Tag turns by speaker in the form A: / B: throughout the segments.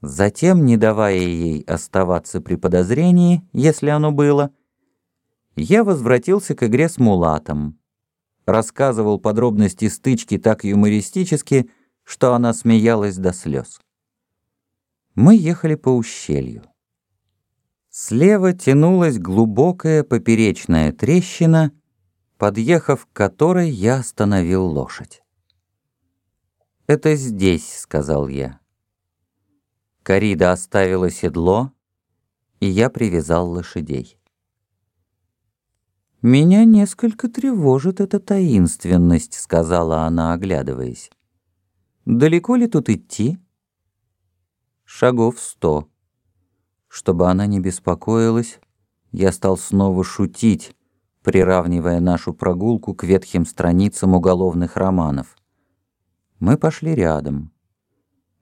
A: Затем, не давая ей оставаться при подозрении, если оно было, я возвратился к игре с мулатом. Рассказывал подробности стычки так юмористически, что она смеялась до слез. Мы ехали по ущелью. Слева тянулась глубокая поперечная трещина, подъехав к которой я остановил лошадь. «Это здесь», — сказал я. Карида оставила седло, и я привязал лошадей. «Меня несколько тревожит эта таинственность», — сказала она, оглядываясь. «Далеко ли тут идти?» «Шагов сто». Чтобы она не беспокоилась, я стал снова шутить, приравнивая нашу прогулку к ветхим страницам уголовных романов. Мы пошли рядом.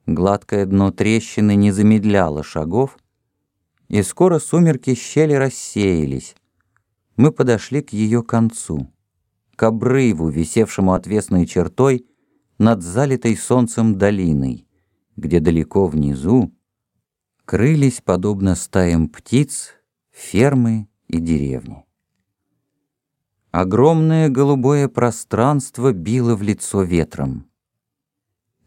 A: Гладкое дно трещины не замедляло шагов, и скоро сумерки щели рассеялись. Мы подошли к ее концу, к обрыву, висевшему отвесной чертой над залитой солнцем долиной, где далеко внизу крылись, подобно стаям птиц, фермы и деревни. Огромное голубое пространство било в лицо ветром.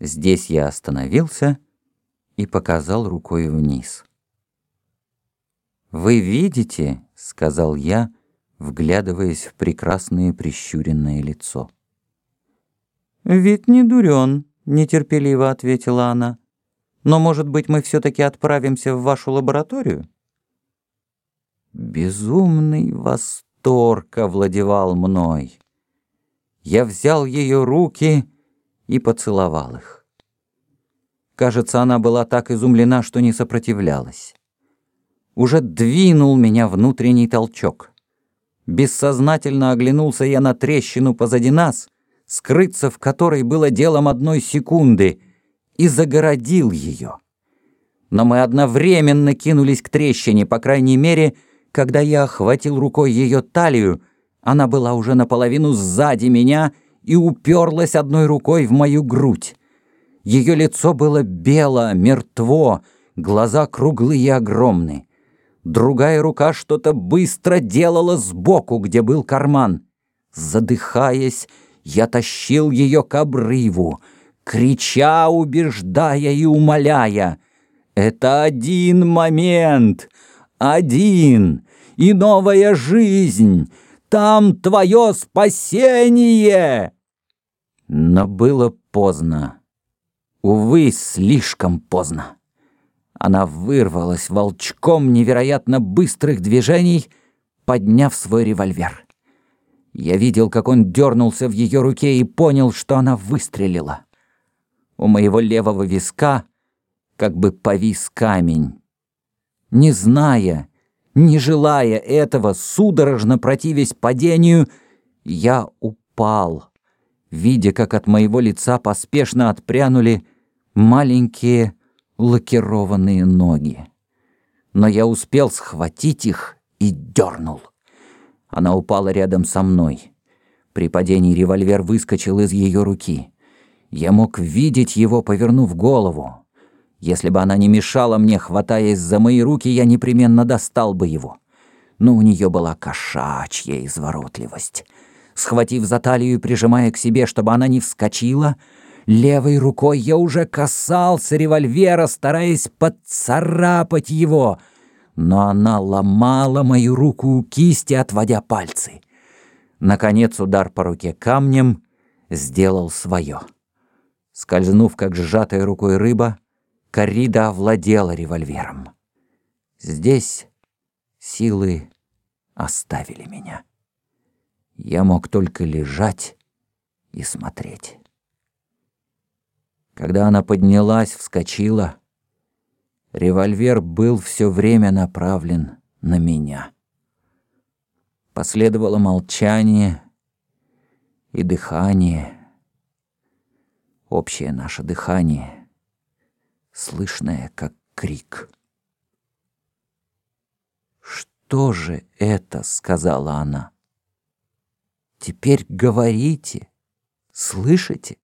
A: Здесь я остановился и показал рукой вниз. «Вы видите?» — сказал я, вглядываясь в прекрасное прищуренное лицо. «Вид не дурен», — нетерпеливо ответила она. «Но, может быть, мы все-таки отправимся в вашу лабораторию?» Безумный восторг овладевал мной. Я взял ее руки и поцеловал их. Кажется, она была так изумлена, что не сопротивлялась. Уже двинул меня внутренний толчок. Бессознательно оглянулся я на трещину позади нас, скрыться в которой было делом одной секунды, и загородил ее. Но мы одновременно кинулись к трещине, по крайней мере, когда я охватил рукой ее талию, она была уже наполовину сзади меня — и уперлась одной рукой в мою грудь. Ее лицо было бело, мертво, глаза круглые и огромные. Другая рука что-то быстро делала сбоку, где был карман. Задыхаясь, я тащил ее к обрыву, крича, убеждая и умоляя. «Это один момент, один, и новая жизнь, там твое спасение!» Но было поздно. Увы, слишком поздно. Она вырвалась волчком невероятно быстрых движений, подняв свой револьвер. Я видел, как он дернулся в ее руке и понял, что она выстрелила. У моего левого виска как бы повис камень. Не зная, не желая этого, судорожно противясь падению, я упал видя, как от моего лица поспешно отпрянули маленькие лакированные ноги. Но я успел схватить их и дернул. Она упала рядом со мной. При падении револьвер выскочил из ее руки. Я мог видеть его, повернув голову. Если бы она не мешала мне, хватаясь за мои руки, я непременно достал бы его. Но у нее была кошачья изворотливость. Схватив за талию и прижимая к себе, чтобы она не вскочила, левой рукой я уже касался револьвера, стараясь подцарапать его, но она ломала мою руку у кисти, отводя пальцы. Наконец удар по руке камнем сделал свое. Скользнув, как сжатая рукой рыба, Карида овладела револьвером. Здесь силы оставили меня. Я мог только лежать и смотреть. Когда она поднялась, вскочила, револьвер был все время направлен на меня. Последовало молчание и дыхание, общее наше дыхание, слышное как крик. «Что же это?» — сказала она. Теперь говорите. Слышите?